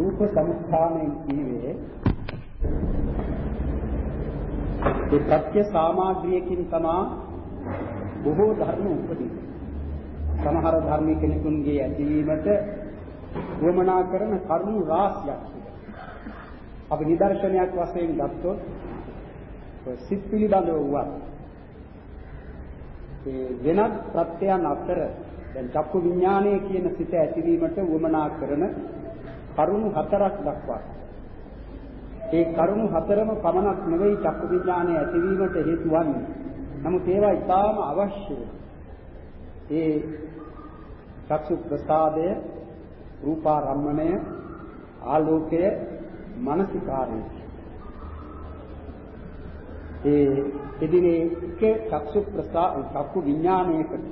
රූප සමුත්ථානයෙන් කීවේ ඒ ප්‍රත්‍ය සාමාග්‍රියකින් තමා බොහෝ ධර්ම උපදින. සමහර ධර්ම කෙනෙකුන්ගේ ඇතිවීමට වමනා කරන කරුණු රාශියක් අපි නිදර්ශනයක් වශයෙන් ගත්තොත් සිත් පිළිබඳව වුවත් ඒ වෙනත් ප්‍රත්‍යයන් අතර දැන් චක්කු විඥානය කියන සිත ඇතිවීමට වමනා කරන කරුණු හතරක් දක්වා ඒ කරුණු හතරම පමණක් නෙවෙයි චක්කු විඥානය ඇතිවීමට හේතු වන්නේ. නමුත් ඒවා ඉතාම අවශ්‍යයි. ඒ චක්සු ප්‍රසාදය, රූපාරම්මණය, ආලෝකය, මානසිකාරය. ඒ එදිනේ එක චක්සු ප්‍රසාද චක්කු විඥානයකට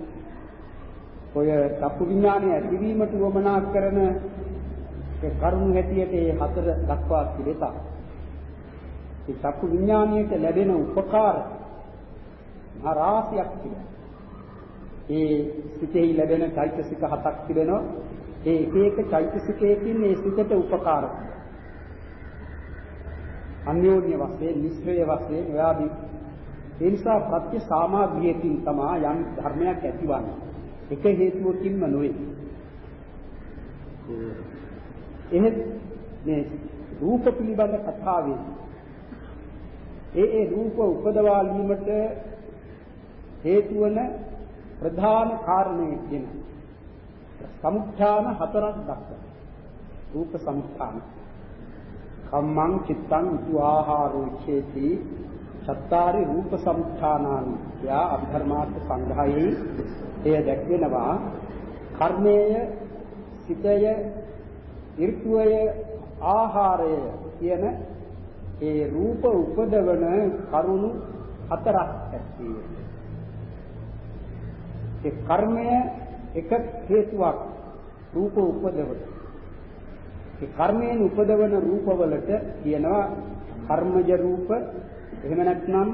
ඔය චක්කු විඥානය ඇතිවීමට වමනා කරන ඒ කරුණු හැටියට ඒ හතර දක්වා තිබෙතා. ඒ චක්කු විඥාණයට ලැබෙන උපකාර ආරාසියක් තිබෙනවා. ඒ සිතෙහි ලැබෙන චෛතසික හතක් තිබෙනවා. ඒ එක එක චෛතසිකයකින් මේ සිතට උපකාර අන්‍යෝන්‍ය වශයෙන් නිස්සය වශයෙන් ඔයාදී ඒ නිසා ප්‍රත්‍ය සාමාග්‍රියකින් තමා යම් ධර්මයක් ඇතිවන්නේ. එක හේතුවකින්ම නොවේ. එහෙත් මේ රූප පිළිබඳ කතාවේ ඒ ඒ රූප උපදවා ගැනීමට හේතු වන ප්‍රධාන කාරණේ කියන සමුත්ථාන හතරක් දක්වනවා. රූප සමුත්ථාන. කම්මං චිත්තං උතු ආහාරෝ චේති චත්තාරි රූප සමුත්ථානානි. යා අභිධර්මාර්ථ සංග්‍රහයේ එය දැක්වෙනවා කර්මය, සිතය, ඍතුය, ආහාරය කියන ඒ රූප උපදවන කරුණු හතරක් ඇත්තේ. ඒ කර්මය එක හේතුවක් රූප උපදවන. ඒ කර්මයෙන් උපදවන රූපවලට කියනවා කර්මජ රූප එහෙම නැත්නම්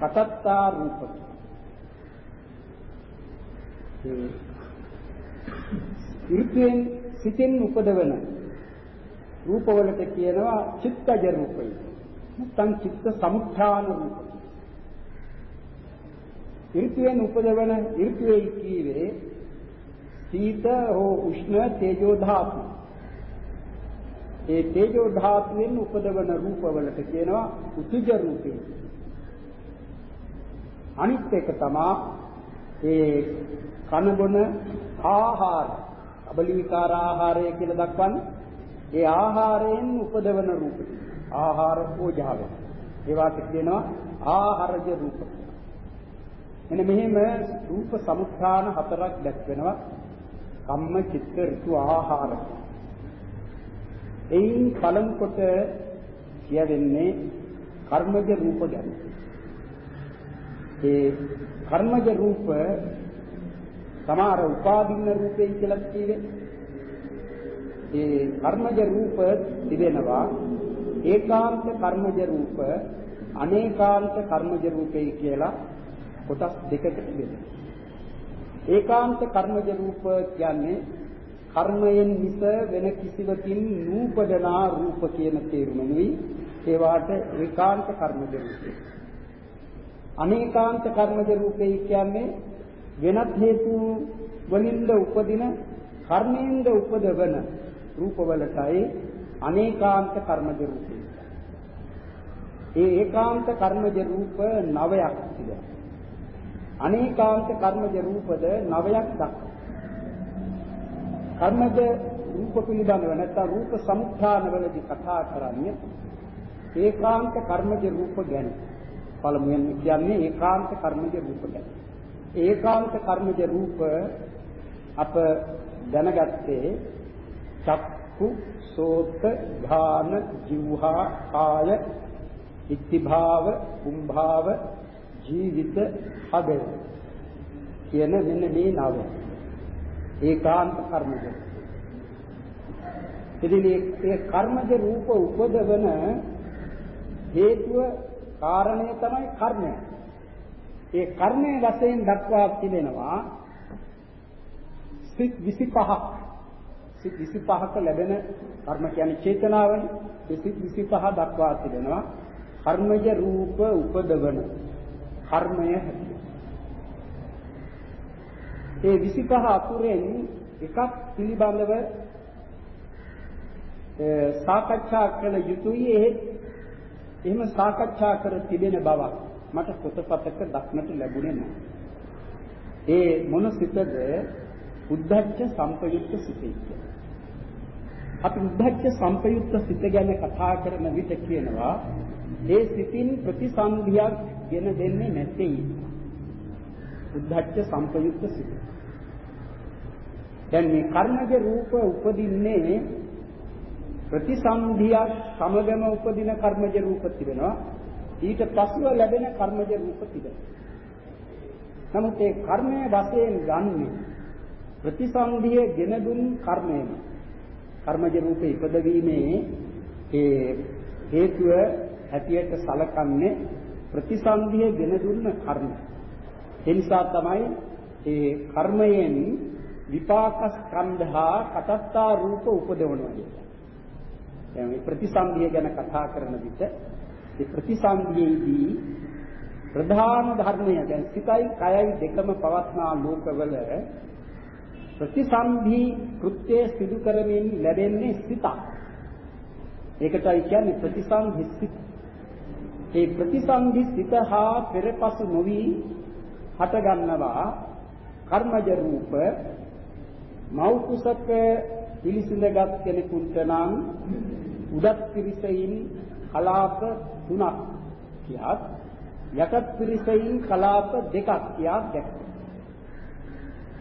කතත්තා රූප. ඒ ඉර්පෙන් සිතෙන් උපදවන රූපවලට කියනවා චිත්තජ රූපය. නැත්නම් චිත්ත සමුත්ථාන රූප. ඍතුයෙන් උපදවන ඍතුවේ කීවේ සීත හෝ උෂ්ණ තේජෝ ධාතු. ඒ තේජෝ ධාතුවෙන් උපදවන රූපවලට කියනවා උතුජ රූපේ. අනිත් එක තමයි ඒ කනබොන ආහාර, අබලිකාර ආහාරය කියලා දක්වන්නේ. ඒ ආහාරයෙන් උපදවන රූපේ. ආහාර පූජාව. ඒවාට කියනවා ආහාරජ රූප. එන්න මෙහෙම රූප සමුත්ථාන හතරක් දැක්වෙනවා. කම්ම චිත්ත ඍතු ආහාර. එයින් පළමු කොට කියවෙන්නේ කර්මජ රූප ගැන. ඒ කර්මජ රූප සමහර උපාදින්න රූපේ කියලා කියේ. ඒ කර්මජ රූප තිබෙනවා ඒකාන්ත කර්මජ රූප අනේකාන්ත කර්මජ රූපේ කියලා කොටස් දෙකකට බෙදෙනවා. ඒකාන්ත කර්මජ රූප කියන්නේ කර්මයෙන් මිස වෙන කිසිවකින් නූපදනා රූප කියන තේරුමයි ඒවාට ඒකාන්ත කර්මජ රූපේ. අනේකාන්ත කර්මජ රූපේ කියන්නේ වෙනත් හේතු වලින්ද උපදින කර්මයෙන්ද උපදවන රූපවලටයි අනේකාන්ත කර්මජ රූපය. ඒ ඒකාන්ත කර්මජ රූප නවයක් තිබෙනවා. අනේකාන්ත කර්මජ රූපද නවයක් දක්වනවා. කර්මජ රූප පිළිබඳව නැත්නම් රූප සමුත්ථානවලදී කතා කරන්නේ ඒකාන්ත කර්මජ රූප ගැන. පළමුවෙන් කියන්නේ ඒකාන්ත කර්මජ රූප ගැන. ඒකාන්ත කර්මජ රූප අප දැනගත්තේ චක්කු සෝත ධාන જીවහා කාය ඉත්තිභාව කුම්භාව ජීවිත හදය කියන මෙන්න මේ නව ඒකාන්ත කර්මජ. ඉතින් මේ කර්මජ රූප උපදවන හේතුව කාරණය තමයි කර්මය. ඒ කර්මයේ වශයෙන් දක්වා තිබෙනවා සිත් 25ක් සිත් 25ක ලැබෙන කර්ම කියන්නේ චේතනාවනේ. ඒ සිත් 25 දක්වා තිබෙනවා. කර්මජ රූප උපදවන කර්මය හැටියට. ඒ 25 අතුරෙන් එකක් පිළිබඳව සාකච්ඡා කළ යුතුයි ඒ එහෙම සාකච්ඡා කර තිබෙන බවක් මට පොතපතක දක්නට ලැබුණේ නැහැ. ඒ මොන සිතද උද්ධච්ච සංපයුක්ත සිතේ කියලා. අපි උද්ධච්ච සංපයුක්ත සිත ගැන කතා කරන විට කියනවා ඒ සිතින් ප්‍රතිසන්දියක් ගෙන දෙන්නේ නැtei. උද්ධච්ච සංපයුක්ත සිත. දැන් මේ කර්ණජ රූප උපදින්නේ ප්‍රතිසන්දියක් සමගම උපදින කර්මජ රූප තිබෙනවා. ඊට පසුව ලැබෙන කර්මජ රූප තිබෙනවා. නමුත් ඒ කර්මය වශයෙන් ගන්නේ ප්‍රතිසන්දිය ගෙන දුන් කර්මයම. කර්මජ රූපේ ඉපදවීමේ ඒ හේතුව හැටියට සලකන්නේ ප්‍රතිසන්දිය ගෙන දුන්න කර්ම. ඒ නිසා තමයි ඒ කර්මයෙන් විපාක ස්කන්ධා කටත්තා රූප උපදවනවා කියන්නේ. දැන් මේ ප්‍රතිසන්දිය ගැන කතා කරන විට ඒ ප්‍රතිසන්දියේදී ප්‍රධාන ධර්මය දැන් සිතයි කයයි දෙකම පවත්නා ලෝකවල ප්‍රතිසන්ධි කෘත්‍ය සිදු කරමින් ලැබෙන්නේ සිතක්. ඒකටයි කියන්නේ ප්‍රතිසන්ධි සිත. ඒ ප්‍රතිසන්ධි සිත හා පෙරපසු නොවි හට ගන්නවා කර්මජ රූප මෞ කුසක පිළිසිඳගත් කෙනෙකුට නම් උදත් පිරිසෙයින් කලාප තුනක් කියාත් යටත් පිරිසෙයින් කලාප දෙකක් කියා දැක්කේ.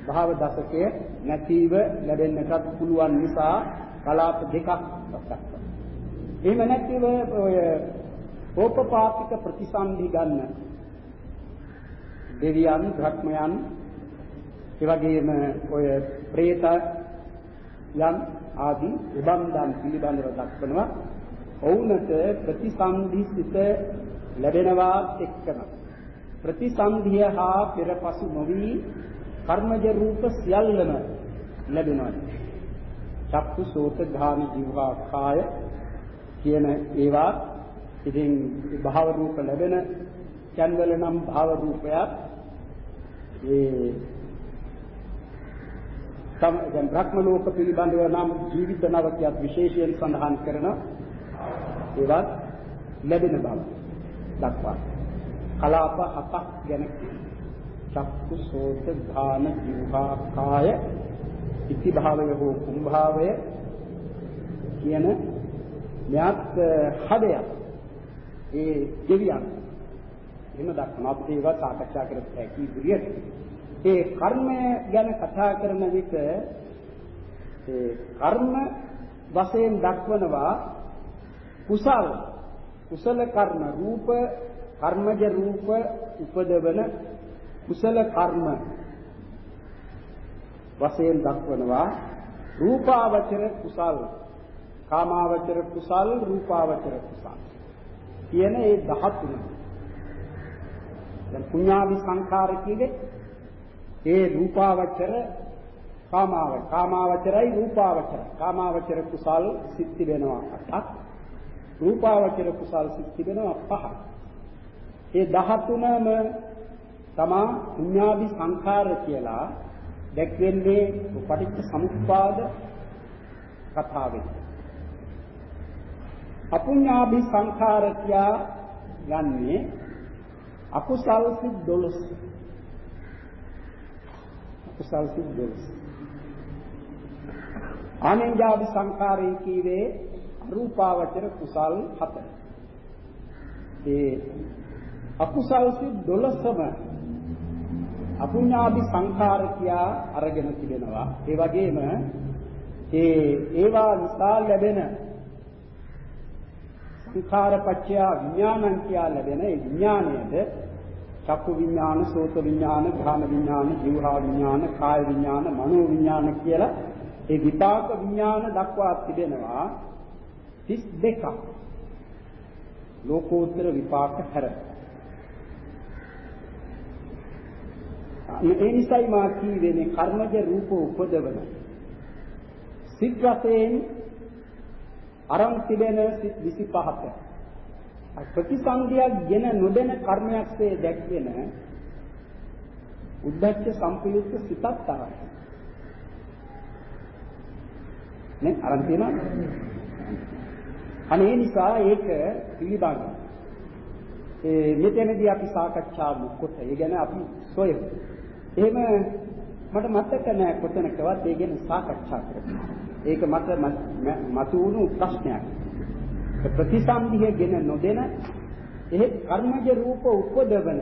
භාව දශකය නැතිව ලැබෙන්නටත් පුළුවන් නිසා කලාප දෙකක් දක්වනවා. එහෙම නැතිව ඔය ඕපපාතික ප්‍රතිසන්දි ගන්න දෙවියන්, භ්‍රමයන්, ඒ වගේම ඔය പ്രേත යම් ආදී උබන්දන් පිළිබඳව දක්වනවා. ඔවුන්ට ප්‍රතිසන්දි සිත ලැබෙනවා එක්කම ප්‍රතිසන්දිය හා පෙරපසු නොවි කර්මජ රූප සියල්ලම ලැබෙනවා. චක්කු සෝත ධාන ජීවා කාය කියන ඒවා ඉතින් භාව රූප ලැබෙන චන්වල නම් භාව රූපයක් ඒ තම දැන් භ්‍රම ලෝක පිළිබඳව නම් ජීවිත නවකියත් විශේෂයෙන් සඳහන් කරන ඒවත් ලැබෙන බව දක්වා. කලාප හතක් ගැන චක්කු සෝත ධාන ජීවහා කාය ඉති භාවය හෝ කුම්භාවය කියන මෙයත් හදයක්. ඒ දෙවියන් එහෙම දක්වනවා. අපිට ඒවා සාකච්ඡා කරත් හැකි විදියට. ඒ කර්මය ගැන කතා කරන විට ඒ කර්ම වශයෙන් දක්වනවා කුසල. කුසල කර්ම රූප කර්මජ රූප උපදවන කුසල කර්ම වශයෙන් දක්වනවා. රූපාවචර කුසල් කාමාවචර කුසල් රූපාවචර කුසල් කියන ඒ 13 දැන් පුඤ්ඤාවි සංඛාර කියේ ඒ රූපාවචර කාමාව කාමාවචරයි රූපාවචර. කාමාවචර කුසල් සිත්ති වෙනවා අටක්. රූපාවචර කුසල් සිත්ති වෙනවා පහක්. ඒ 13ම තමා පුඤ්ඤාභි සංඛාර කියලා දැක්වෙන්නේ පටිච්ච සමුප්පාද කතාවෙන්. අපුඤ්ඤාභි සංඛාර කියා යන්නේ අකුසල් සිත් 12. අකුසල් සිත් 12. ආනෙන්ජාභි සංඛාරය කීවේ රූපාවචර කුසල් 7. ඒ අකුසල් සිත් 12ම අපුඤ්ඤාභි සංඛාර කියා අරගෙන තිබෙනවා. ඒ වගේම ඒ ඒවා නිසා ලැබෙන සංඛාරපච්චය විඥානං කියා ලැබෙන ඒ විඥාණයද චක්කු විඥාන, සෝත විඥාන, ධාන විඥාන, ජීවහා විඥාන, කාය විඥාන, මනෝ විඥාන කියලා ඒ විපාක විඥාන දක්වා තිබෙනවා 32ක්. ලෝකෝත්තර විපාක හැර ඒ නිසයි මා කීවේ මේ කර්මජ රූප උපදවන සිත් වශයෙන් අරන් තිබෙන සිත් 25ක ප්‍රතිසන්දියක් ගෙන නොදෙන කර්මයක්සේ දැක්වෙන උද්දච්ච සම්පයුක්ත සිතක් තමයි. නේ අරන් තියෙනවා. අනේ නිසා ඒක පිළිබඳ ඒ මෙතනදී අපි සාකච්ඡා කොට ඒ ගැන අපි සොයමු. එහෙම මට මතක නෑ කොතනකවත් ඒ ගැන සාකච්ඡා කරන්න. ඒක මට මතුවුණු ප්‍රශ්නයක්. ප්‍රතිසන්දියගෙන නොදෙන එහෙත් කර්මජ රූප උපදවන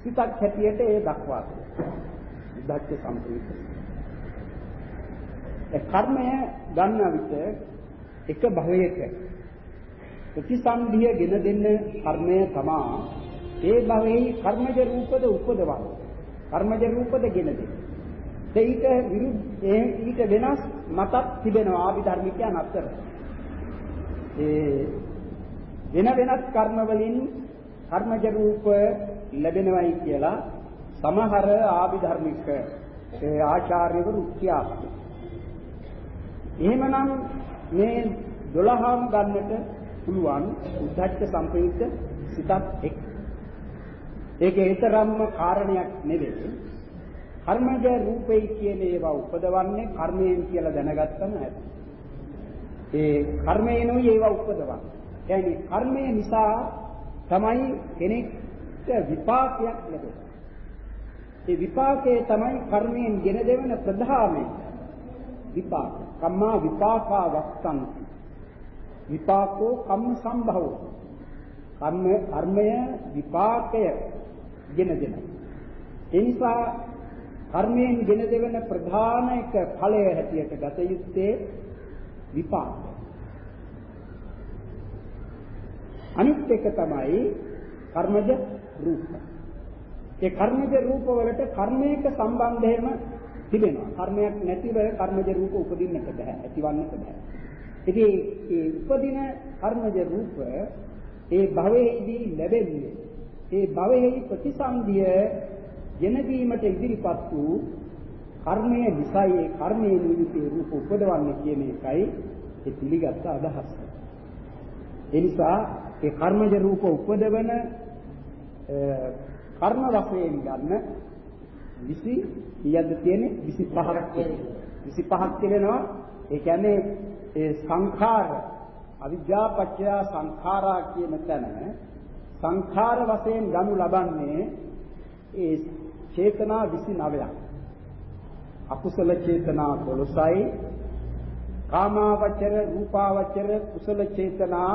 සිතක් හැටියට ඒ දක්වා ධක්ක සම්පූර්ණ. ඒ කර්මය ගන්න විට එක භවයක ප්‍රතිසන්දියගෙන දෙන්න කර්මය තමා ඒ භවයේ කර්මජ රූපද උපදවන්නේ. කර්මජ රූපද ගෙන දෙන්නේ. ඊට විරුද්ධ ඊට වෙනස් මතක් තිබෙනවා ආවිධර්මිකයන් අතර. ඒ වෙන වෙනස් කර්ම වලින් කර්මජ රූප ලැබෙනවයි කියලා සමහර ආවිධර්මික ඒ ආචාර්යවරු කියනවා. එහෙමනම් මේ 12ම ගන්නට පුළුවන් උද්දච්ච සම්ප්‍රයුක්ත සිතත් එක්. ඒකේ ඊතරම්ම කාරණයක් නෙවෙයි. කර්මජ රූපේ කියන ඒවා උපදවන්නේ කර්මයෙන් කියලා දැනගත්තම ඇති. ඒ කර්මයෙන්ුයි ඒවා උපදවන්නේ. يعني කර්මය නිසා තමයි කෙනෙක්ට විපාකයක් ලැබෙන්නේ. ඒ විපාකයේ තමයි කර්මයෙන් ගෙන දෙවන ප්‍රධානම විපාක. කම්මා විපාකා වක්තන්ති. විපාකෝ කම්ම සම්භවෝ. කර්ම කර්මය විපාකය ගෙන දෙනවා. ඒ නිසා කර්මයෙන් ගෙන දෙවන ප්‍රධාන එක ඵලය හැටියට ගත යුත්තේ විපාක. අනිත් එක තමයි කර්මජ රූප. ඒ කර්මජ රූප වලට කර්මයක සම්බන්ධයම තිබෙනවා. කර්මයක් නැතිව කර්මජ රූප උපදින්නට බෑ. ඇතිවන්නට බෑ. ඉතින් ඒ උපදින කර්මජ රූප ඒ භවයේදී ලැබෙන්නේ ඒ භවයේ ප්‍රතිසන්දිය ගෙන දීමට ඉදිරිපත් වූ කර්මය නිසායි ඒ කර්මයේ නිමිති රූප උපදවන්නේ කියන එකයි ඒ පිළිගත් අදහස. ඒ නිසා ඒ කර්මජ රූප උපදවන කර්ම වශයෙන් ගන්න 20 කීයක්ද තියෙන්නේ 25ක් 25ක් කියනවා ඒ කියන්නේ ඒ සංඛාර අවිද්‍යා පත්‍ය සංඛාරා කියන තැන සංඛාර වශයෙන් ගනු ලබන්නේ ඒ චේතනා 29ක් අකුසල චේතනා 12යි කාමාවචර රූපාවචර කුසල චේතනා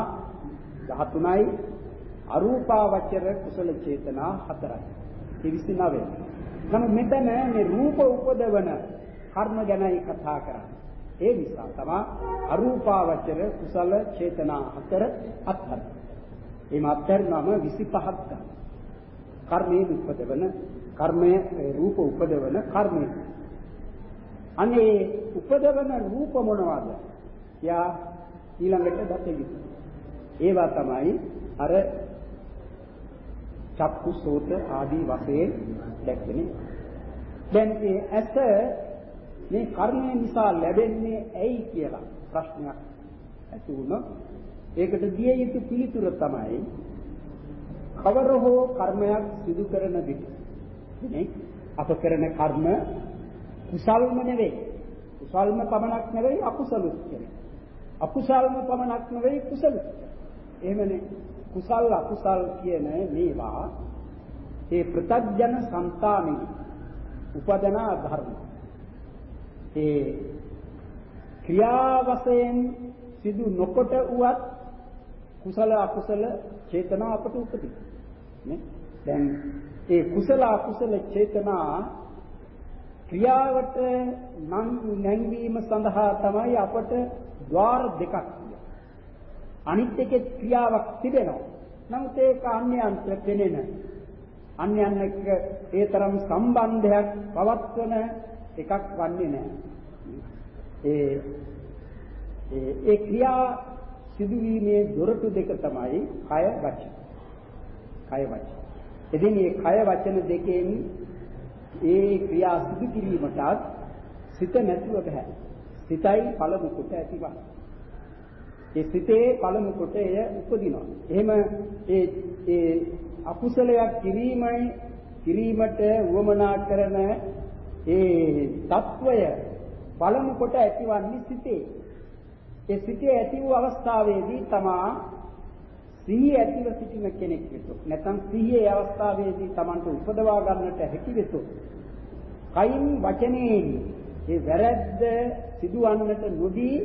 13යි අරූපාවචර කුසල චේතනා 4යි 29 නමුත් මෙතන මේ රූප උපදවන කර්ම ගැනයි කතා කරන්නේ. ඒ නිසා තමයි අරූපාවචර කුසල චේතනා 4 අත්හර මේ මාත්‍තරනම 25ක් ගන්න කර්මයේ උපදවන කර්මයේ රූප උපදවන කර්මය. අනේ උපදවන රූප මොනවද? යා ඊළඟට දත යුතු. ඒවා තමයි අර චක්කු සෝත ආදී වශයෙන් දැක්වෙන්නේ. දැන් ඒ ඇස මේ කර්මය නිසා ලැබෙන්නේ ඇයි කියලා ප්‍රශ්නයක් ඇති වුණොත් ඒකට දිය යුතු පිළිතුර තමයි කවර හෝ කර්මයක් සිදු කරන විට නේ? අප කරන කර්ම කුසල්ම නෙවෙයි. කුසල්ම පමණක් නෙවෙයි අකුසලුත් කියන්නේ අකුසල්ම පමණක් නෙවෙයි කුසලුත් එහෙමනේ. කුසල් අකුසල් කියන මේවා ඒ ප්‍රත්‍යජන సంతානෙහි උපදන ධර්ම. ඒ ක්‍රියා වශයෙන් සිදු නොකොට උවත් කුසල අකුසල චේතනා අපට උපදී නේ දැන් ඒ කුසල අකුසල චේතනා ක්‍රියාවට නම් නැංවීම සඳහා තමයි අපට ద్వාර දෙකක් අනිත් එකේ ක්‍රියාවක් තිබෙනවා. නමුත් ඒක අන්‍යයන්ට පෙනෙන අන්‍යයන් එක්ක ඒ තරම් සම්බන්ධයක් පවත්වන එකක් වන්නේ නැහැ. ඒ ඒ ක්‍රියා සිදුවීමේ දොරටු දෙක තමයි කය වචන. කය වචන. ඉතින් මේ කය වචන දෙකෙන් ඒ ක්‍රියා සිදු කිරීමටත් සිත නැතුව බෑ. සිතයි පළමු කොට ඇතිවන්නේ. ඒ සිතේ පළමු කොට එය උපදිනවා. එහෙම ඒ ඒ අකුසලයක් කිරීමයි කිරීමට උවමනා කරන ඒ తত্ত্বය පළමු කොට ඇතිවන්නේ සිතේ. ඒ සිතේ ඇති වූ අවස්ථාවේදී තමා සිහිය ඇතිව සිටින කෙනෙක් වෙතොත් නැත්නම් සිහියේ අවස්ථාවේදී Tamanට උපදවා ගන්නට හැකි වෙතොත් කයින් වචනයෙන් ඒ වැරද්ද සිදුවන්නට නොදී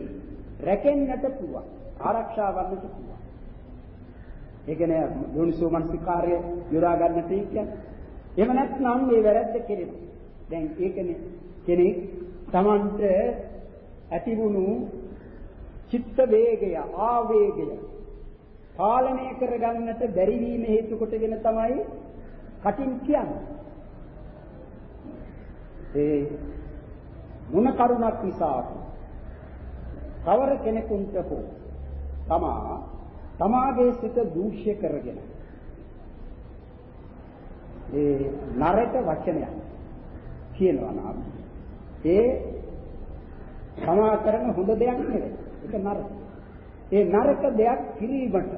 රැකෙන්නට පුළුවන් ආරක්ෂා වන්නට පුළුවන්. ඒ කියන්නේ යෝනිසෝ මනසිකාර්ය යොදා ගන්නට කියන්නේ. එහෙම නැත්නම් මේ වැරද්ද කෙරෙන දැන් ඒකනේ කෙනෙක් Tamanට ඇතිවුණු චිත්ත වේගය ආවේගය පාලනය කරගන්නට බැරි වීම හේතු කොටගෙන තමයි කටින් කියන්නේ. ඒ මොන කරුණක් නිසා කවර කෙනෙකුට හෝ තමා තමාගේ සිත දූෂ්‍ය කරගෙන ඒ නරක වචනයක් කියනවා නම් ඒ තමා කරන හොඳ දෙයක් නෙවෙයි ඒක නරක. ඒ නරක දෙයක් කිරීමට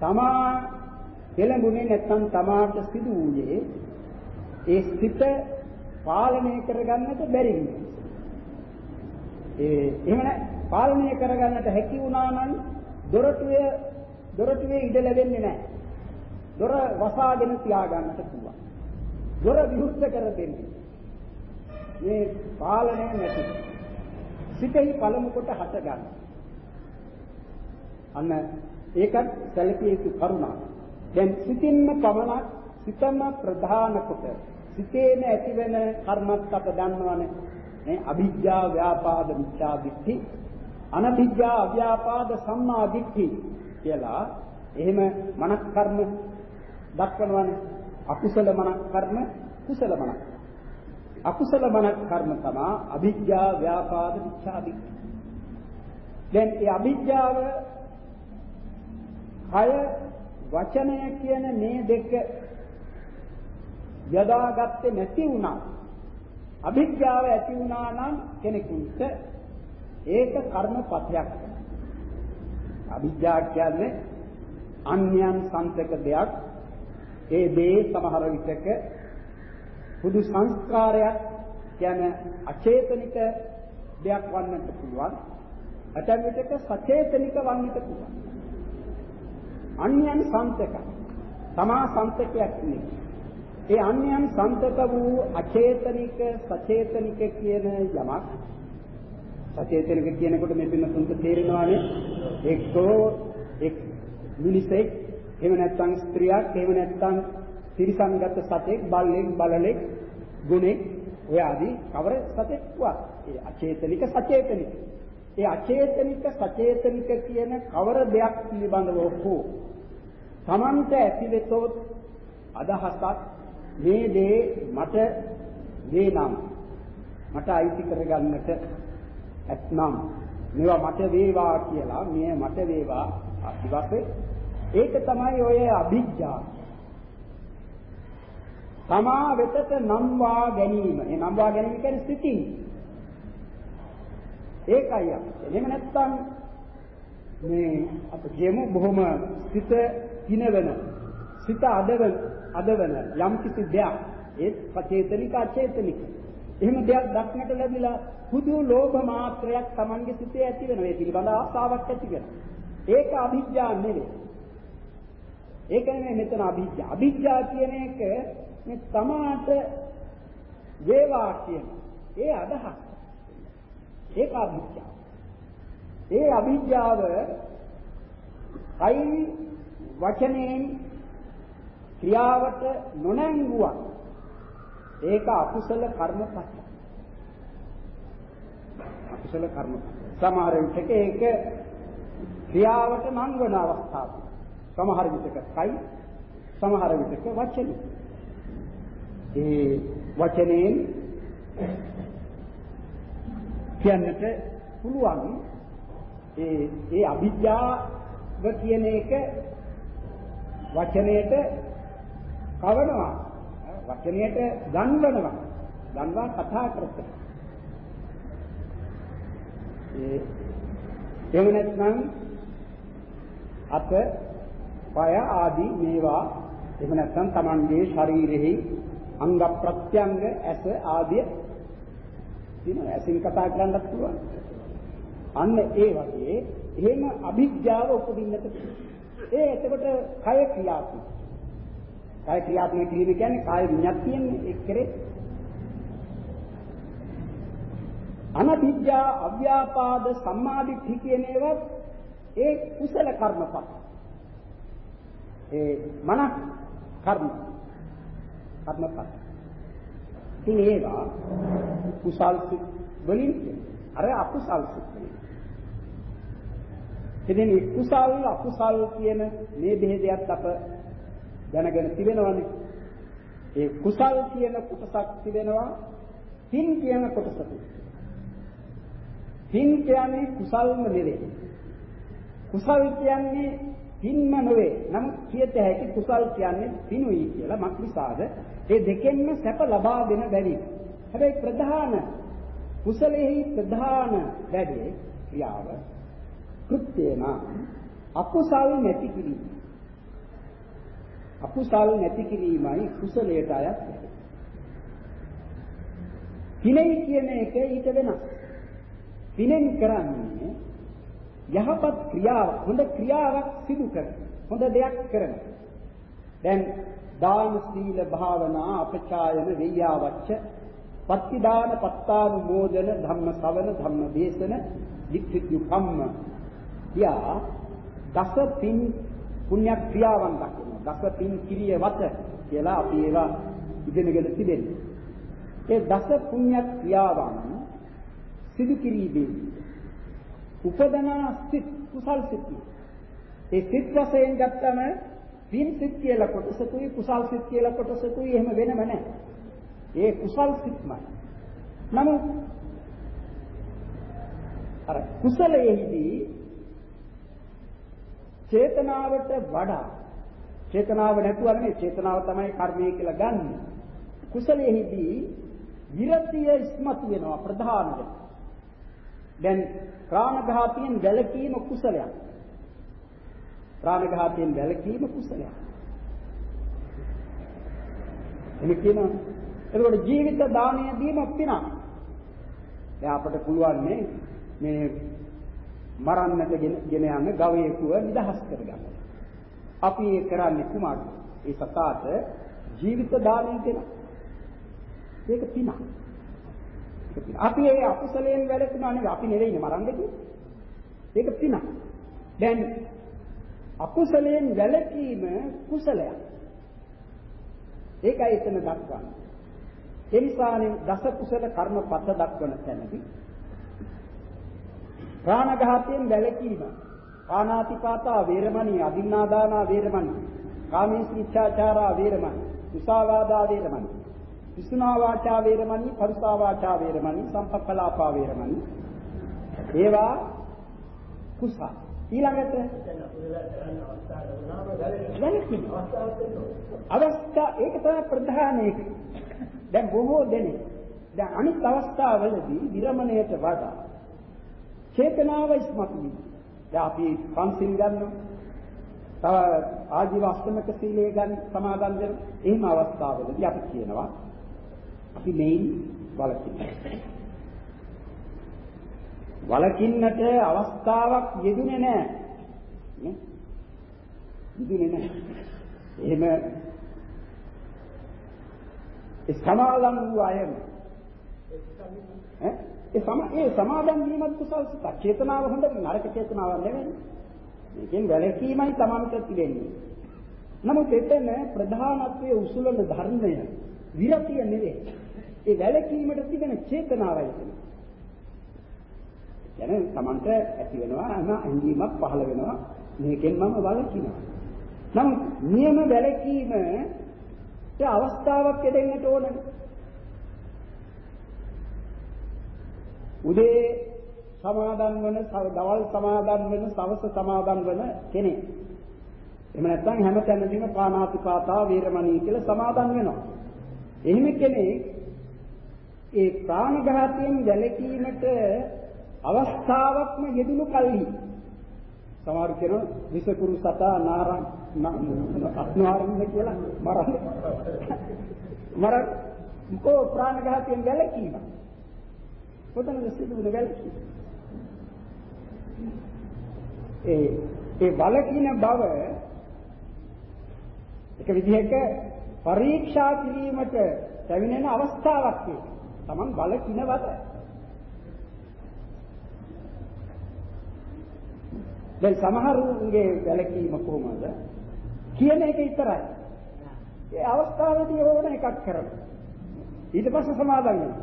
තමා පෙළඹුණේ නැත්නම් තමාට සිදු වූයේ ඒ සිත පාලනය කරගන්නට බැරි වීම. ඒ එහෙම පාලනය කරගන්නට හැකි වුණා නම් දොරටුවේ දොරටුවේ ඉඩ ලැබෙන්නේ නැහැ. දොර වසාගෙන තියාගන්නට පුළුවන්. දොර විවෘත කර දෙන්නේ. මේ පාලනය නැති. සිතෙහි පළමු කොට හට ගන්න. අන්න ඒකත් සැලකිය යුතු කරුණක්. දැන් සිතින්ම පමණක් සිතම ප්‍රධාන කොට සිතේම ඇතිවෙන කර්මත් අප දන්නවනේ. මේ අභිජ්ජා ව්‍යාපාද මිච්ඡා දිට්ඨි අනභිජ්ජා අව්‍යාපාද සම්මා දිට්ඨි කියලා එහෙම මනක් කර්ම දක්වනවානේ. අකුසල මනක් කර්ම කුසල මනක්. අකුසල මනක් කර්ම තමයි අභිජ්ජා ව්‍යාපාද මිච්ඡා දිට්ඨි. දැන් ඒ අභිජ්ජාව කය වචනය කියන මේ දෙක යදාගත්තේ නැති වුණා. අභිඥාව ඇති වුණා නම් කෙනෙකුට ඒක කර්මපතයක්. අභිඥා කියන්නේ අන්‍යයන් සම්තක දෙයක්. ඒ දේ සමහර විටක පුදු සංස්කාරයක් කියන්නේ අචේතනික දෙයක් වන්නට පුළුවන්. ඇතැම් විටක සචේතනික වන්නට පුළුවන්. අන්‍යයන් සම්තක තමා සම්තකයක් නෙවෙයි. ඒ අන්‍යයන් සම්තක වූ අචේතනික සචේතනික කියන යමක් සචේතනික කියනකොට මේ පින්නතුන්ට තේරෙනවානේ. එක්කෝ එක් මිනිසෙක් එහෙම නැත්නම් ස්ත්‍රියක් එහෙම නැත්නම් තිරිසන්ගත සතෙක් බල්ලෙක් බලලෙක් ගුණෙක් ඔය ආදී කවර සතෙක් වත් ඒ අචේතනික සචේතනික. ඒ අචේතනික සචේතනික කියන කවර දෙයක් පිළිබඳව හෝ Tamante ඇතිවෙතොත් අදහසක් මේ දේ මට වේනම් මට අයිති කරගන්නට ඇත්නම් මේවා මට වේවා කියලා මේ මට වේවා අදිවසේ ඒක තමයි ඔය අභිජ්ජා. තමා වෙතට නම්වා ගැනීම. ඒ නම්වා ගැනීම කියන්නේ සිතින්. ඒකයි එහෙම නැත්නම් මේ අප කියමු බොහොම සිත පිනවන සිත අදවන අදවන යම් කිසි දෙයක්. ඒ පචේතනික අචේතනික. එහෙම දෙයක් දක්නට ලැබිලා හුදු ලෝභ මාත්‍රයක් Tamange සිතේ ඇති වෙනවා. ඒ පිළිබඳ ආසාවක් ඇති වෙනවා. ඒක අභිජ්ජා නෙවෙයි. ඒක නෙමෙයි මෙතන අභිජ්ජා අභිජ්ජා කියන එක මේ තමාට වේවා කියන ඒ අදහස්. ඒක අභිජ්ජා. ඒ අභිජ්ජාව කයි වචනයෙන් ක්‍රියාවට නොනැංගුවා. ඒක අකුසල කර්මපත. අකුසල කර්ම සමහර විටක ඒක ක්‍රියාවට නංවන අවස්ථාවක්. සමහර විටක කයි සමහර විටක වචන. ඒ වචනයෙන් කියන්නට පුළුවන්. ඒ ඒ අවිද්‍යාව කියන එක වචනයට කවනවා. වචනයට ගන්වනවා ගන්වා කතා කරත් ඒ එහෙම නැත්නම් අත පය ආදී මේවා එහෙම නැත්නම් Tamanගේ ශරීරෙහි අංග ප්‍රත්‍යංග ඇස ආදී දින ඇසින් කතා කරන්නත් පුළුවන්. අන්න ඒ වගේ එහෙම අභිඥාව උපදින්නට ඒ එතකොට කය ක්‍රියාත්මක. කය ක්‍රියාත්මක කිරීම කියන්නේ කාය විඤ්ඤාතියෙන්නේ එක් කරේ අනවිද්‍යා අව්‍යාපාද සම්මාදිට්ඨි කියන ඒවා ඒ කුසල කර්මපත්. ඒ මන කර්ම කර්මපත්. ඉතින් ඒවා කුසල් සිත් වලින් අර අකුසල් සිත් වලින්. ඉතින් මේ කුසල් අකුසල් කියන මේ බෙහෙදයක් අප දැනගෙන තිබෙනවානේ. ඒ කුසල් කියන කොටසක් තිබෙනවා පින් කියන කොටසක්. පින් කියන්නේ කුසල්ම නෙවෙයි. කුසල් කියන්නේ පින්ම නෙවෙයි. නමුත් කියත හැකි කුසල් කියන්නේ පිනුයි කියලා මක්නිසාද ඒ දෙකෙන්ම සැප ලබා දෙන බැරි. හැබැයි ප්‍රධාන කුසලෙහි ප්‍රධාන වැඩේ ක්‍රියාව කෘත්‍යේන අකුසල් නැති කිරීම. අකුසල් නැති කිරීමයි කුසලයට අයත් වෙන්නේ. පිනෙයි කියන එක ඊට වෙනස්. පිනෙන් කරන්නේ යහපත් ක්‍රියාව හොඳ ක්‍රියාවක් සිදු කරන හොඳ දෙයක් කරන. දැන් දාන සීල භාවනා අපචායන වෙయ్యවච්ච පත්තිදාන පත්තානුමෝදන ධම්ම ශවන ධම්ම දේශන වික්ඛියුකම්ම යා දස පින් පුණ්‍ය ක්‍රියාවන් දක්වනවා. දස පින් කිරිය වත කියලා අපි ඒවා ඉගෙනගෙන තිබෙන්නේ ඒ දස පුණ්‍ය ක්‍රියාවන් සිදු කිරීමේදී උපදනා සිත් කුසල් සිත් ඒ සිත් වශයෙන් ගත්තම පින් සිත් කියලා කොටසකුයි කුසල් සිත් කියලා කොටසකුයි එහෙම වෙනම නැහැ. ඒ කුසල් සිත්මයි. නමුත් අර කුසලයේදී චේතනාවට වඩා චේතනාව නැතුව නෙමෙයි චේතනාව තමයි කර්මය කියලා ගන්න. කුසලයේදී විරතිය ඉස්මතු වෙනවා ප්‍රධාන වෙනවා. දැන් ප්‍රාණඝාතයෙන් වැළකීම කුසලයක්. ප්‍රාණඝාතයෙන් වැළකීම කුසලයක්. එනි කියනවා එතකොට ජීවිත දාණය දීම පිනක්. දැන් අපිට පුළුවන් මේ මරන්නට ගෙන යන ගවයෙකුව නිදහස් කරගන්න. අපි ඒ කරන්නේ කුමාරට. ඒ සතාට ජීවිත දාණය දෙනවා. ඒක පිනක්. අපි ඒ අකුසලයෙන් වැළකුණා නෙවෙයි අපි නෙවෙයිනේ මරන්නේ ඒක පිනක්. දැන් අකුසලයෙන් වැළකීම කුසලයක්. ඒකයි එතන දක්වන්නේ. ඒ නිසානේ දස කුසල කර්මපත දක්වන තැනදී ප්‍රාණඝාතයෙන් වැළකීම පානාතිපාතා වේරමණී අදින්නාදානා වේරමණී කාමීච්ඡාචාරා වේරමණී උසාවාදා වේරමණී විසුනා වාචා වේරමණී පරුසා වාචා වේරමණී සම්පප්පලාපා වේරමණී. ඒවා කුසල. ඊළඟට අවස්ථා ඒක තමයි ප්‍රධාන එක දැන් බොහෝ දෙනෙක්. දැන් අනිත් අවස්ථාවලදී විරමණයට වඩා චේතනාව ඉස්මතු වීම. දැන් අපි පන්සිල් ගන්නවා. තව ආජීව අෂ්ටමක සීලය ගන්න සමාදන් වෙන එහෙම අවස්ථාවලදී අපි කියනවා අපි මේන් වලකින්න. වලකින්නට අවස්ථාවක් යෙදුනේ නැහැ. නේ? යෙදුනේ නැහැ. එහෙම ඒ සමාදන් වූ අයම ඈ ඒ සම ඒ සමාදන් වීමත් කුසල් සිත චේතනාව හොඳ නරක චේතනාවක් නෙවෙයි. මේකෙන් වැළකීමයි තමන්ට තිබෙන්නේ. නමුත් එතන ප්‍රධානත්වයේ උසුලන ධර්මය විරතිය නෙවෙයි. ඒ වැලකීමට තිබෙන චේතනාවයි කියන්නේ. දැන් Tamanට ඇති වෙනවා අන ඇඟීමක් පහළ වෙනවා මේකෙන් මම වලකිනවා. නමුත් නියම වැලකීම ඒ අවස්ථාවක් දෙන්නට ඕනනේ. උදේ සමාදන් වන දවල් සමාදන් වන සවස සමාදන් වන කෙනෙක්. එහෙම නැත්නම් හැම තැනදීම පානාතිපාතා වීරමණී කියලා සමාදන් වෙනවා. එහෙම කෙනෙක් ඒ ප්‍රාණඝාතයෙන් වැළකීමට අවස්ථාවක්ම යෙදුණු කල්හි. සමහර කෙනා විසකුරු සතා නාරං අත්නාරින්න කියලා මරන්න. මර කෝ ප්‍රාණඝාතයෙන් වැළකීම කොතනද සිදුවන වැළකීම ඒ ඒ වළකින බව එක විදිහක පරීක්ෂා කිරීමට පැමිණෙන අවස්ථාවක් ඒක. Taman වළකිනවද? දැන් සමහරුන්ගේ වැළකීම කොහොමද? කියන එක විතරයි. ඒ අවස්ථාවේදී ඕන එකක් කරනවා. ඊට පස්සේ සමාදන් වෙනවා.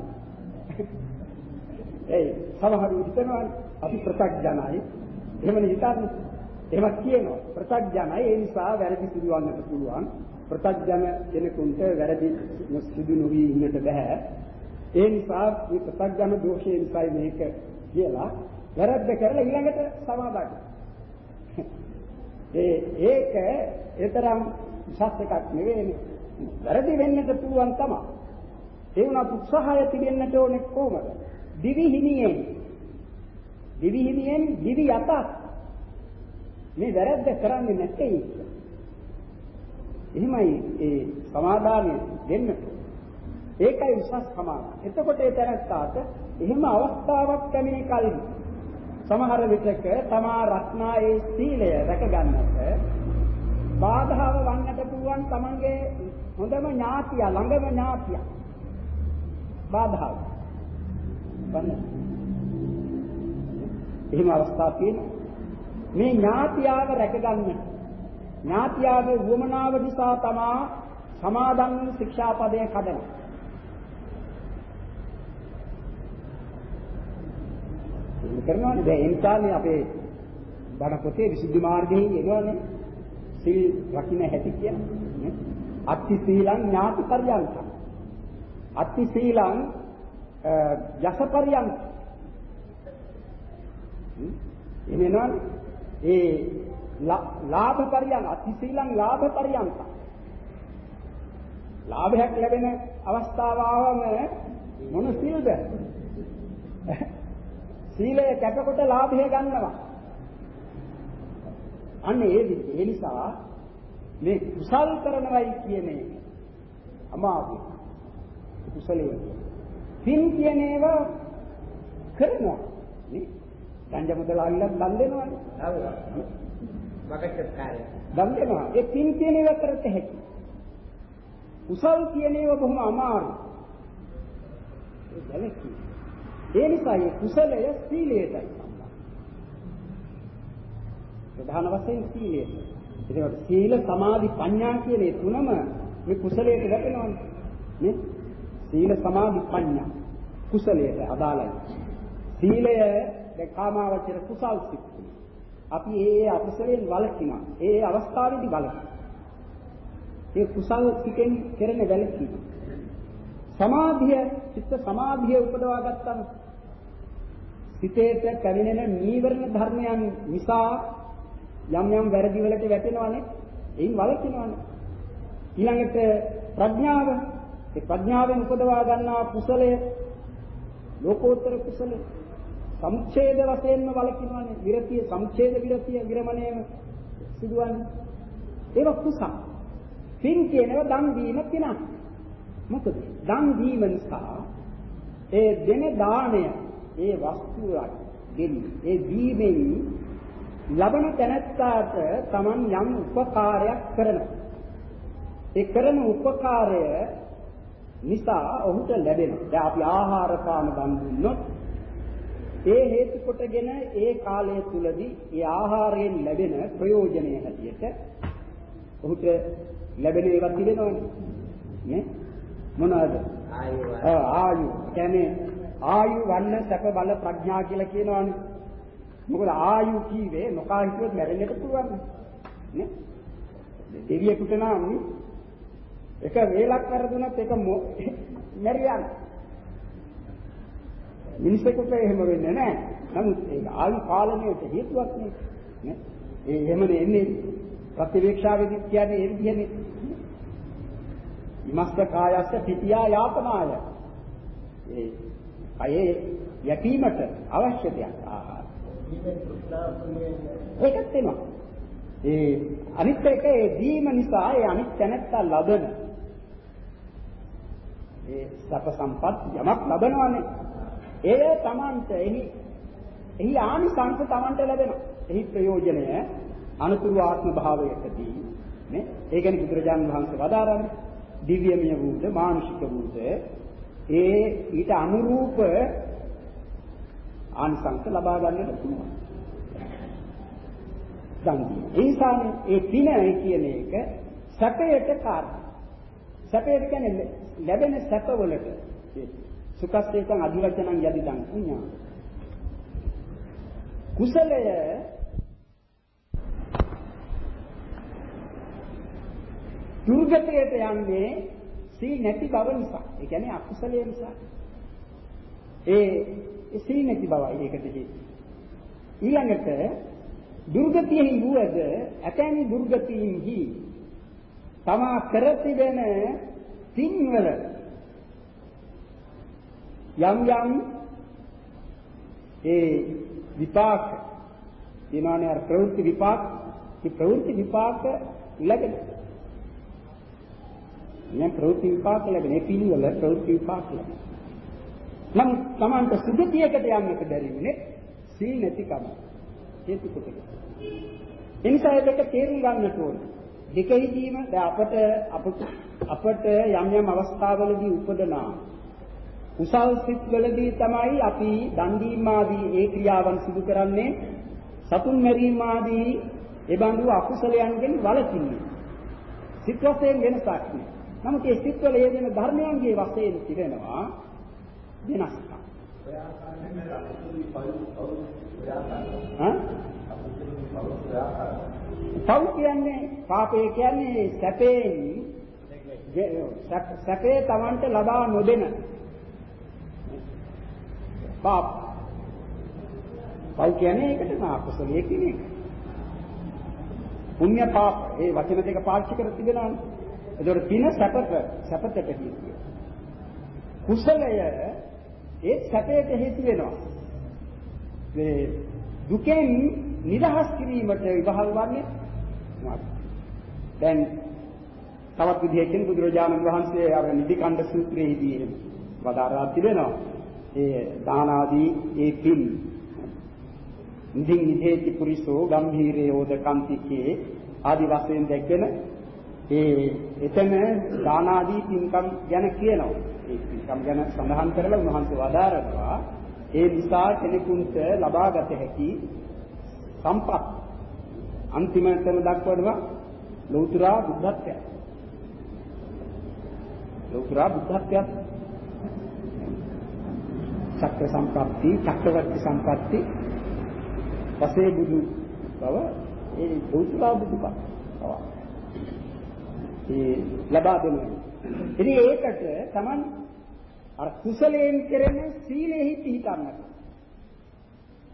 ඒ සමහරු හිතනවා අපි ප්‍රත්‍යඥයි. එහෙමනේ හිතන්නේ. එහෙම කියනවා. ප්‍රත්‍යඥයි ඒ නිසා වැරදි සිදුවන්නට පුළුවන්. ප්‍රත්‍යඥ කෙනෙකුට වැරදි සිදු නොවි ඉන්නට බෑ. ඒ නිසා මේ ප්‍රත්‍යඥ දෝෂය නිසායි මේක කියලා වැරද්ද කරලා ඊළඟට සමාදන් ඒ ඒක ඒතරම් සත්‍ය එකක් නෙවෙයි. වැරදි වෙන්නට පුළුවන් තමයි. ඒ වුණත් උත්සාහය තිබෙන්නට ඕනේ කොහොමද? දිවි හිමියෙන්. දිවි හිමියෙන් දිවි යතත් මේ වැරද්ද කරන්නේ නැtei. එහෙමයි ඒ සමාදානය දෙන්න. ඒකයි උසස් සමාදාන. එතකොට ඒ තැනත්තාට එහෙම අවස්ථාවක් පැමිණි කලින් සමහර විටක තමා රත්නා ඒ සීලය රැක ගන්නට බාධාව වන්නට පුළුවන් තමන්ගේ හොඳම ඥාතිය ළඟම ඥාතිය. බාධාව. වන්න එහෙම අවස්ථා තියෙනවා. මේ ඥාතියාව රැක ගන්නට ඥාතියාගේ වමනාව නිසා තමා සමාදන් ශික්ෂාපදයේ කඩනවා. කරනවානේ. දැන් ඒ නිසානේ අපේ බණ පොතේ විසුද්ධි මාර්ගයේ එනවනේ. සිල් රකින්න හැටි කියන්නේ. අත්ති සීලං ඥාති පරියන්ත. අත්ති සීලං යස පරියන්ත. එමෙන්නන් ඒ ලාභ පරියන් අත්ති සීලං ලාභ පරියන්ත. ලාභයක් ලැබෙන අවස්ථාව ආවම මොන සීල්ද? සීලය කැපකොට ලාභය ගන්නවා. අන්න ඒ ඒ නිසා මේ කුසල් කරනවයි කියන එක අමාරුයි. කුසලයේ. පින් කියන ඒවා කරනවා. නේ? ගංජා මුදල අල්ලන් දන් දෙනවනේ. හරි. වගච්ඡත් කාර්යය. දන් දෙනවා. ඒ පින් කියන ඒවා කරත් හැකි. කුසල් කියන ඒවා බොහොම අමාරුයි. ඒ දැලකි. ඒ නිසා මේ කුසලය සීලයටයි සම්බන්ධ. ප්‍රධාන වශයෙන් සීලයට. ඒකට සීල සමාධි ප්‍රඥා කියන මේ තුනම මේ කුසලයට වැටෙනවානේ. නේ? සීල සමාධි ප්‍රඥා කුසලයට අදාළයි. සීලය දැන් කාමාවචර කුසල් සිත්. අපි ඒ ඒ අකුසලයෙන් වළකිනවා. ඒ ඒ අවස්ථාවේදී වළකිනවා. ඒ කුසල් සිතෙන් කෙරෙන වැළකීම. සමාධිය චිත්ත සමාධිය උපදවා ගත්තම සිතේට පැමිණෙන නීවරණ ධර්මයන් නිසා යම් යම් වැරදි වලට වැටෙනවානේ. එයින් වළකිනවානේ. ඊළඟට ප්‍රඥාව. ඒ ප්‍රඥාවෙන් උපදවා ගන්නා කුසලය ලෝකෝත්තර කුසලය සමුච්ඡේද වශයෙන්ම වළකිනවානේ. විරතිය සමුච්ඡේද විරතිය විරමණයම සිදුවන්නේ. ඒක කුසල. පින් කියනවා දන් දීම පිනක් මොකද? දන් දීම නිසා ඒ දෙන දාණය ඒ වස්තුවක් දෙන්නේ ඒ දීමෙන් ලබන තැනැත්තාට Taman යම් උපකාරයක් කරනවා. ඒ කරන උපකාරය නිසා ඔහුට ලැබෙනවා. දැන් අපි ආහාර පාන දන් දුන්නොත් ඒ හේතු කොටගෙන ඒ කාලය තුලදී ඒ ආහාරයෙන් ලැබෙන ප්‍රයෝජනය හැටියට ඔහුට ලැබෙන ඒවා තිබෙනවනේ නේ? මොනවාද? ආයු ආයු. කියන්නේ ආයු වන්න සැප බල ප්‍රඥා කියලා කියනවනේ. මොකද ආයු කීවේ නොකා හිතුවොත් මැරෙන්නට පුළුවන්. නේ? දෙවියෙකුට නම් එක වේලක් කරදුනත් ඒක මැරියන්. මිනිසෙකුට එහෙම වෙන්නේ නැහැ. නමුත් ඒක ආයු පාලනයට හේතුවක් නේ. ඒ එහෙමනේ එන්නේ? ප්‍රතිවේක්ෂාවේදී කියන්නේ ඒ විදිහනේ ඉමස්ස කායස්ස පිටියා යාතනාය. ඒ කයේ යැපීමට අවශ්‍ය දෙයක් ආහාර. ඒකත් වෙනවා. ඒ අනිත් එක ඒ දීම නිසා ඒ අනිත් තැනත්තා ලබන ඒ සප සම්පත් යමක් ලබනවානේ. ඒ තමන්ට එහි එහි ආනිසංස තමන්ට ලැබෙනවා. එහි ප්‍රයෝජනය අනුතුරු ආත්ම භාවයකදී නේ ඒ කියන්නේ බුදුරජාණන් වහන්සේ වදාරන්නේ දිව්‍යමය වූද මානුෂික වූද ඒ ඊට අනුරූප ආනිසංස ලබා ගන්නට පුළුවන්. දන් දීම. ඒ නිසානේ ඒ පින කියන එක සැපයට කාරණා. සැපයට කියන්නේ ලැබෙන සැපවලට සුඛස්සේතං අධිවචනං යදිදං පුඤ්ඤා. කුසලය දුර්ගතයට යන්නේ සී නැති බව නිසා. ඒ කියන්නේ අකුසලයේ නිසා. ඒ සී නැති බවයි ඒකට හේතුව. ඊළඟට දුර්ගතියෙහි වූද ඇතැනි දුර්ගතියින්හි තමා කර තිබෙන පින්වල යම් යම් ඒ විපාක දිනානේ අර ප්‍රවෘත්ති විපාක මේ ප්‍රවෘත්ති විපාක ලැබෙන මේ ප්‍රවෘත්ති විපාක ලැබෙන ඒ පින්වල ප්‍රවෘත්ති විපාක ලැබෙන. නම් Tamanta සුගතියකට යන්නට බැරි වුනේ සීල නැතිකම හේතු කොටක. එනිසා ඒක තේරුම් ගන්නට ඕනේ. දෙකෙහිදීම අපට අපට අපට යම් යම් අවස්ථාවලදී උපදනා. කුසල් සිත් වලදී තමයි අපි දන් දීම ආදී ඒ ක්‍රියාවන් සිදු කරන්නේ. සතුන් මැරීම ආදී ඒ බඳු අකුසලයන්ගෙන් වළකින්නේ. සිත් වශයෙන් වෙනසක් නෑ. නමුත් ඒ සිත් වල යෙදෙන ධර්මයන්ගේ වශයෙන් තිබෙනවා වෙනස්කම් පව් කියන්නේ පාපය කියන්නේ සැපේන් සැපේ Tamanට ලබා නොදෙන පාප. පව් කියන්නේ ඒකට අකුසලයේ කියන එක. පුණ්‍ය පාප ඒ වචන දෙක පාවිච්චි කර තිබෙනවානේ. ඒතකොට පින සැපට සැපතට හේතු කුසලය ඒ සැපයට හේතු වෙනවා. මේ දුකෙන් නිදහස් කිරීමට විභාග වන්නේ මොකක්ද? දැන් තවත් විදිහකින් බුදුරජාණන් වහන්සේ අර නිදිකණ්ඩ සූත්‍රයේදී වදාරා තිබෙනවා. ඒ දාන ආදී ඒ පින් නිදින් නිදේති පුරිසෝ ගම්භීරයෝද කන්තිකේ ආදි වශයෙන් දැක්වෙන ඒ එතන දාන ආදී පින්කම් ගැන කියනවා. ඒ පින්කම් ගැන සඳහන් කරලා උන්වහන්සේ වදාරනවා ඒ නිසා කෙනෙකුට ලබාගත හැකි සම්පත් අන්තිමටම දක්වනවා ලෞතර බුද්ධත්වය. ලෞතර බුද්ධත්වය චක්‍ර සම්පatti, චක්‍රවර්ති සම්පatti පසේ බුදු බව ඒ ලෞතර බුදුපත් බව. ඒ ලබා දෙනවා. ඉතින් ඒකට Taman අර කුසලයෙන් කෙරෙන සීලෙහි පිහිටන්නට.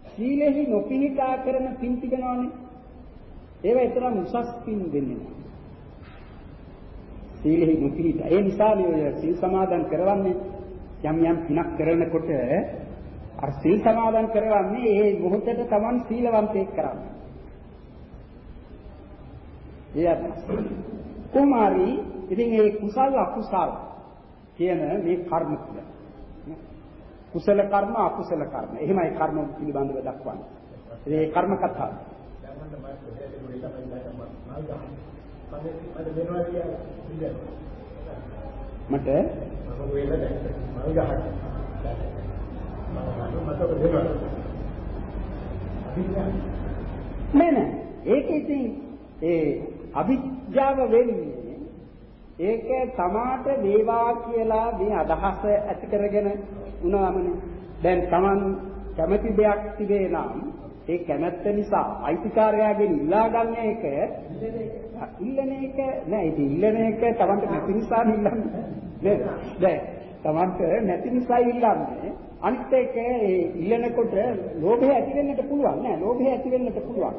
සීලෙහි නොපිහිටා කරන පින් තිබෙනවනේ. ඒවා ඊතරම් උසස් පින් වෙන්නේ නැහැ. සීලෙහි නොපිහිටා. ඒ නිසා මේ සීල් සමාදන් කරවන්නේ යම් යම් පිනක් කරනකොට අර සීල් සමාදන් කරවන්නේ ඒ මොහොතේ Taman සීලවන්තයෙක් කරන්නේ. ඒ අදහස. කුමාරි ඉතින් ඒ කුසල අකුසල කියන මේ කර්ම කියලා. කුසල කර්ම අකුසල කර්ම. එහෙමයි කර්ම පිළිබඳව දක්වන්නේ. ඒ කර්ම කතාව. මට නෑ නෑ ඒක ඉතින් ඒ අවිද්‍යාව වෙන්නේ ඒක තමාට වේවා කියලා මේ අදහස ඇති කරගෙන උනාමනේ. දැන් Taman කැමති දෙයක් තිබේ නම් ඒ කැමැත්ත නිසා අයිතිකාරයාගෙන් ඉල්ලා ගන්න එක ඉල්ලන එක නෑ. ඉතින් ඉල්ලන එක Tamanට නැති නිසා ඉල්ලන්නේ. නේද? දැන් Tamanට නැති නිසා ඉල්ලන්නේ අනිත් එක ඒ ඉල්ලනකොට ලෝභය ඇති වෙන්නට පුළුවන් නෑ. ලෝභය ඇති වෙන්නට පුළුවන්.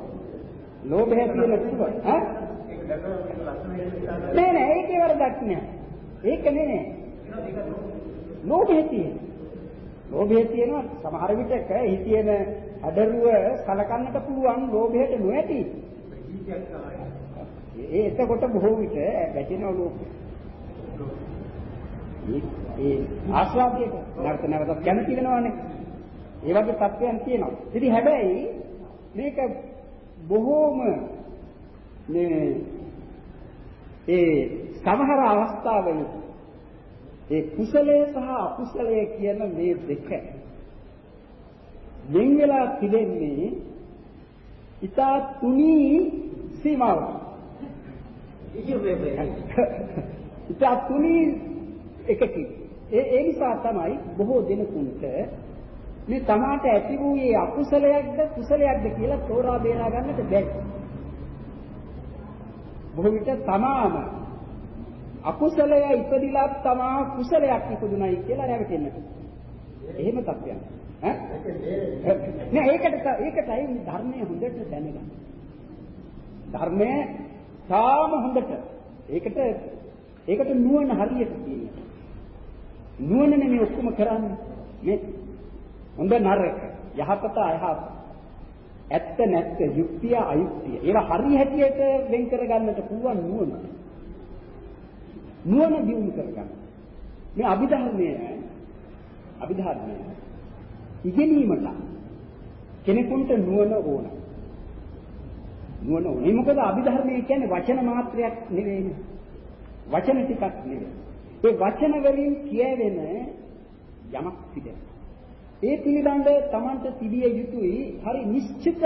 ලෝභය ඇති වෙන්නට පුළුවන්. ඈ? නෑ නෑ ඒකේ වරදක් නෑ ඒක නෙනේ ලෝභය තියෙන්නේ ලෝභය තියෙනවා සමහර විටක හිතේන අඩරුව සලකන්නට පුළුවන් ලෝභයට නොඇති. ඒ එතකොට බොහෝ විට වැටෙන ලෝභය. ඒ ආස්වාදයට නැවත නැවතත් කැමති වෙනවානේ. ඒ වගේ තත්ත්වයන් තියෙනවා. ඉතින් හැබැයි මේක බොහෝම මේ ඒ සමහර අවස්ථාවල ඒ කුසලයේ සහ අකුසලයේ කියන මේ දෙක වෙන් වෙලා තිබෙන්නේ ඊතා තුනී සීමාව. ඊතා තුනී එකකින් ඒ ඒ නිසා තමයි බොහෝ දෙනෙකුට මේ තමාට ඇති වූයේ අකුසලයක්ද කුසලයක්ද කියලා තෝරා බේරා ගන්නට බැහැ. බොහෝ විට තමාම අකුසලය ඉපදිලා තමා කුසලයක් ඉපදුනයි කියලා රැවටෙන්නට. එහෙම තත්ත්වයක්. ඈ? නෑ ඒකට ඒකටයි ධර්මයේ හොඳට දැනගන්න. ධර්මය තාම හොඳට ඒකට ඒකට නුවණ හරියට තියෙනවා. නුවණ නෙමෙයි ඔක්කොම කරන්නේ. මේ හොඳ නරක යහපත අයහපත ඇත්ත නැත්ත යුක්තිය අයුක්තිය. ඒවා හරි හැටියට වෙන් කරගන්නට පුළුවන් නුවණ. නුවණ දියුණු කරගන්න. මේ අභිධර්මය අභිධර්මය. ඉගෙනීමට කෙනෙකුට නුවණ ඕන. නුවණ ඕනේ. මොකද අභිධර්මය කියන්නේ වචන මාත්‍රයක් නෙවෙයි වචන ටිකක් නෙවෙයි. ඒ වචන වලින් කියවෙන යමක් තිබෙනවා ඒ පිළිබඳ Tamanට තිබිය යුතුයි හරි නිශ්චිත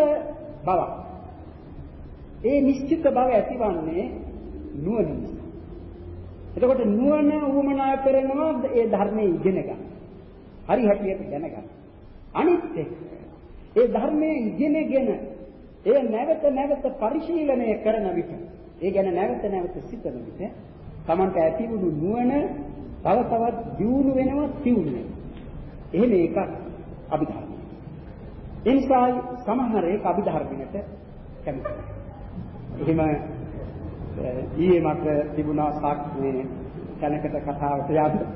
බවක්. ඒ නිශ්චිත බව ඇතිවන්නේ නුවණ නිසා. එතකොට නුවණ උවමනා කරනවා ඒ ධර්මයේ ඉගෙන ගන්න. හරි හැටියට දැනගන්න. අනිත් එක ඒ ධර්මයේ ඉගෙනගෙන ඒ නැවත නැවත පරිශීලනය කරන විට ඒ ගැන නැවත නැවත සිතන විට Tamanට ඇතිවුණු නුවණ තව තවත් දියුණු වෙනවා තියුණු වෙනවා. එහෙම එකක් අභිධර්මය. ඒ නිසා සමහර ඒක අභිධර්මයට කැමති. එහෙම ඊයේ මට තිබුණා සාක්ෂියේ තැනකට කතාවට යන්න.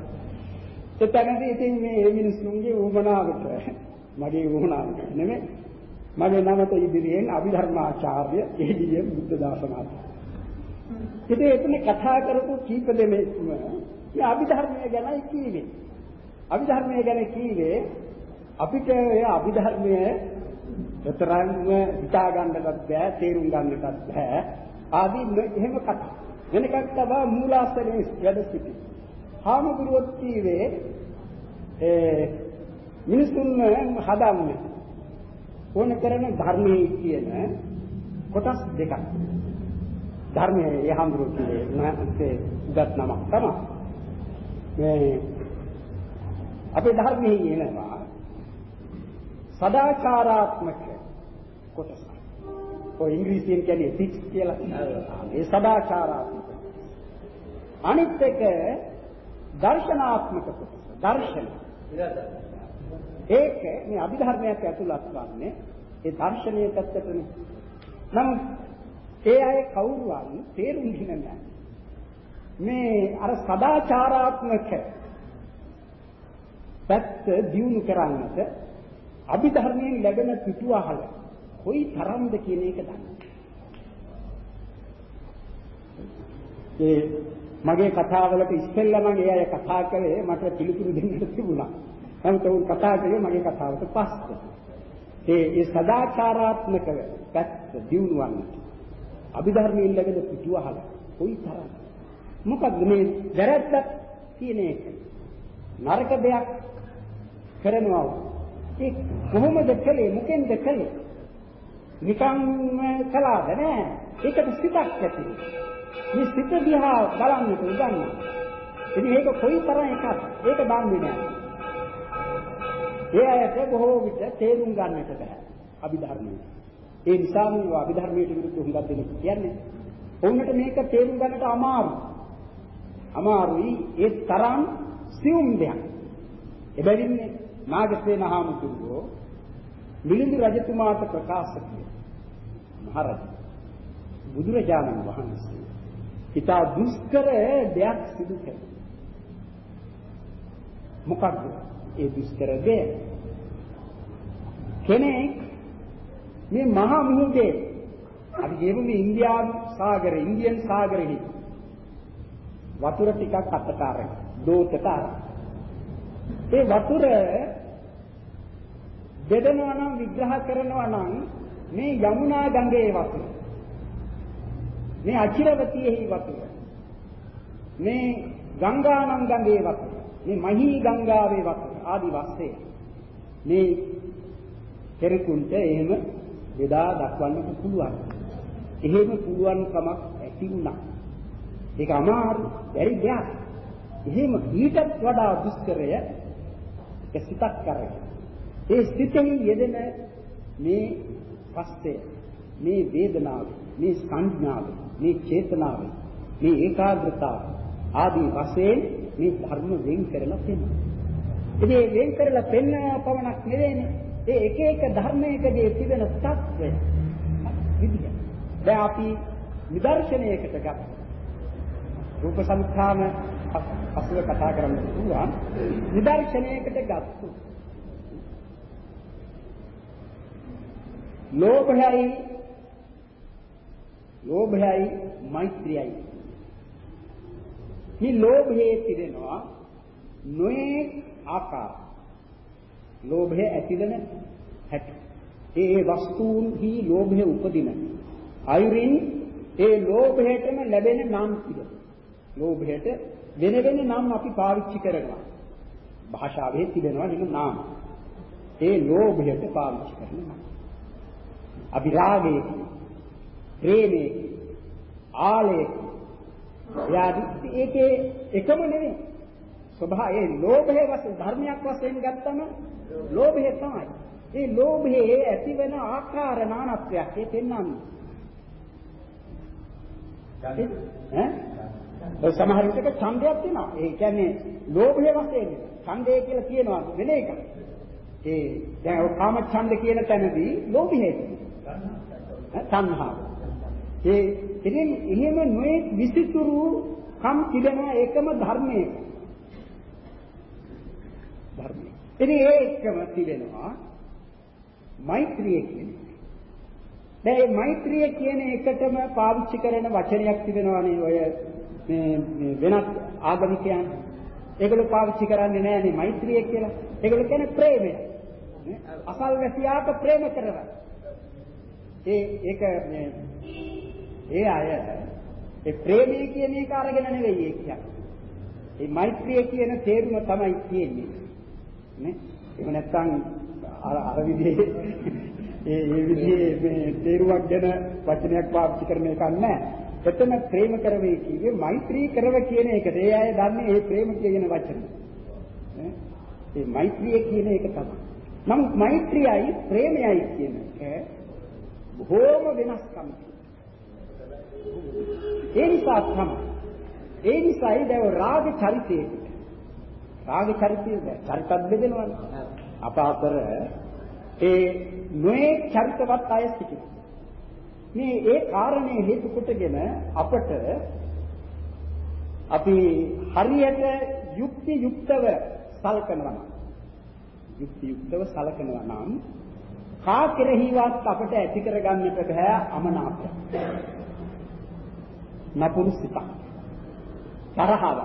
ඒ තැනදී ඉතින් මේ මිනිස්සුන්ගේ උවමනාවට මගේ උවමනාවට නෙමෙයි මගේ නමත ඉදිරියෙන් අභිධර්මාචාර්ය ඒ.ඩී. බුද්ධ දාසනාත. ඉතින් එතන කතා කරපු කීප දෙනෙක්ම මේ අභිධර්මය ගැනයි කීවේ. අභිධර්මය ගැන කීවේ අපිට ඒ අභිධර්මය විතරක්ම හිතා ගන්නටත් බෑ තේරුම් ගන්නටත් බෑ ආදී එහෙම කතා වෙන එකක් තමයි මූලාශ්‍රයේ වැඩ සිටි. හාමුදුරුවෝ කීවේ ඒ මිනිසුන් හදන්නේ ඕන කරන ධර්මයේ කියන කොටස් දෙකක්. ධර්මයේ ඒ හාමුදුරුවෝ කීවේ නැත්නම් උගත් නමක් තමයි. මේ අපේ ධර්මයේ එනවා සදාචාරාත්මක කොටස. ඔය ඉංග්‍රීසියෙන් කියන්නේ ethics කියලා. ඒ සදාචාරාත්මක. අනිත් එක දර්ශනාත්මක කොටස. දර්ශන. ඒක මේ අභිධර්මයක් ඇතුළත් වන්නේ ඒ දර්ශනීය පැත්තටනේ. නමුත් ඒ අය කවුරුවත් තේරුම් ගන්නේ නැහැ. මේ අර සදාචාරාත්මක පැත්ත දියුණු කරන්නට අභිධර්මයෙන් ලැබෙන පිටුවහල කොයි තරම්ද කියන එක දන්න. ඒ මගේ කතාවලට ඉස්සෙල්ලා මම ඒ අය කතා කළේ මට පිළිතුරු දෙන්න තිබුණා. නමුත් උන් කතා කළේ මගේ කතාවට පස්සේ. ඒ ඒ සදාචාරාත්මක පැත්ත දියුණුවන්නට අභිධර්මයෙන් ලැබෙන පිටුවහල කොයි තරම් මොකද මේ වැරද්දක් කියන එක නරක දෙයක් කරනවා ඒ කොහොමද කළේ? මොකෙන්ද කළේ? නිකන් කළාද? නෑ. ඒකට සිතක් ඇති මේ සිත දිහා බලන්නට උගන්න ඉතින් ඒක කොයි තරම් එකක්ද ඒක දන්නේ නෑ. ඒ අයට බොහෝ විට තේරුම් ගන්නට බෑ අභිධර්මයේ. ඒ නිසා මේ අභිධර්මයට විරුද්ධ හුඟක් දෙනෙක් කියන්නේ. ඔවුන්ට මේක තේරුම් ගන්නට අමාරුයි. අමාරුයි ඒ තරම් සියුම් දෙයක්. එබැවින් නාගසේන හාමුදුරුවෝ මිලිඳු රජතුමාට ප්‍රකාශ කළේ මහරජ බුදුරජාණන් වහන්සේ. ඊට දුෂ්කර දෙයක් සිදු කළා. මොකක්ද ඒ දුෂ්කර දෙය. කෙනෙක් මේ මහා මුහුදේ අපි කියමු මේ ඉන්දියානු සාගරේ ඉන්දියන් සාගරෙහි වතුර ටිකක් අතට අරගෙන දෝතට අරගෙන. ඒ වතුර බෙදනවා නම් විග්‍රහ කරනවා නම් මේ යමුනා ගඟේ වතුර මේ අචිරවතියෙහි වතුර මේ ගංගානම් ගඟේ වතුර මේ මහී ගංගාවේ වතුර ආදි වශයෙන් මේ කෙරෙකුන්ට එහෙම බෙදා දක්වන්නට පුළුවන්. එහෙම පුළුවන් කමක් ඇති වුණා. ඒක අමාරු බැරි දෙයක්. එහෙම ඊටත් වඩා දුෂ්කරය ඒක සිතක් කරගෙන. ඒ සිතෙහි යෙදෙන මේ පස්තය, මේ වේදනාව, මේ සංඥාව, මේ චේතනාව, මේ ඒකාග්‍රතාව ආදී වශයෙන් මේ ධර්ම වෙන් කරලා පෙන්නනවා. ඉතින් වෙන් කරලා පෙන්වන පවණක් නෙවෙයිනේ. ඒ එක එක ධර්මයකදී තිබෙන తත්වය විදිය. දැන් අපි නිදර්ශනයකට ගත්තා. රූප සංඛාන අසුර කතා කරන්න පුළුවන්. නිදර්ශනයකට ගත්තා. ලෝභයයි. ලෝභයයි මෛත්‍රියයි. මේ ලෝභයේ පිරෙනවා නොයේ ආකාර. ලෝභය ඇතිවෙන හැටි. ඒ වස්තුන්හි ලෝභය උපදින. අයුරින් ඒ ලෝභයටම ලැබෙන නම් පිළ ලෝභයට වෙන වෙන නම් අපි පාවිච්චි කරනවා. භාෂාවේ තිබෙනවා නේද නාම. ඒ ලෝභයට පාවිච්චි කරන නම් අපි රාගයේ ප්‍රේමයේ ආලයේ යාදි ඒකේ එකම නෙවෙයි ස්වභාවයේ ලෝභයේ වශයෙන් ධර්මයක් වශයෙන් ගත්තම ලෝභය තමයි. ඒ ලෝභයේ ඇතිවෙන ආකාර නානත්වයක් ඒ පෙන්වන්නේ. ඈ? ඔය සමහර විටක ඡන්දයක් තියෙනවා. ඒ කියන්නේ ලෝභය වශයෙන් ඡන්දය කියලා කියනවා වෙන එකක්. ඒ දැන් ඔය කාම ඡන්ද කියන තැනදී ලෝභය තණ්හාව. ඒ ඉතින් එහෙම නොයේ විසිතුරු කම් තිබෙන එකම ධර්මයක. ධර්මය. ඉතින් ඒ එක්කම තිබෙනවා මෛත්‍රිය කියන එක. දැන් මේ මෛත්‍රිය කියන එකටම පාවිච්චි කරන වචනයක් තිබෙනවානේ ඔය මේ වෙනත් ආගමිකයන්. ඒගොල්ලෝ පාවිච්චි කරන්නේ නෑනේ මෛත්‍රිය කියලා. ඒගොල්ලෝ කියන්නේ ප්‍රේමය. අසල්වැසියාට ප්‍රේම කරනවා. ඒ ඒක මේ ඒ අය ඒ ප්‍රේමය කියන එක අරගෙන නෙවෙයි ඒ කියන්නේ. ඒ මෛත්‍රිය කියන තේරුම තමයි තියෙන්නේ. නේ? එහෙම නැත්නම් අර අර විදිහේ ඒ ඒ විදිහේ මේ තේරුවක් ගැන වචනයක් පාවිච්චි කරන එකක් නැහැ. එතන ප්‍රේම කරවේ කියේ මෛත්‍රී කරව කියන එකට. ඒ අය දන්නේ ඒ ප්‍රේම කියන වචන. ඒ මෛත්‍රිය කියන එක තමයි. නමුත් මෛත්‍රියයි ප්‍රේමයයි කියන එක බොහෝම වෙනස්කම්. ඒ නිසා තමයි ඒ නිසායි දැන් රාග චරිතයේ රාග චරිතය චරිතත් බෙදෙනවනේ. අප අතර ඒ නොයේ චරිතවත් අය සිටිනවා. මේ ඒ කාරණේ හේතු කොටගෙන අපට අපි හරියට යුක්ති යුක්තව සලකනවා යුක්ති යුක්තව සලකනවා නම් කා කෙරෙහිවත් අපට ඇති කරගන්නට බෑ අමනාපය. නපුරු සිතක්. තරහව.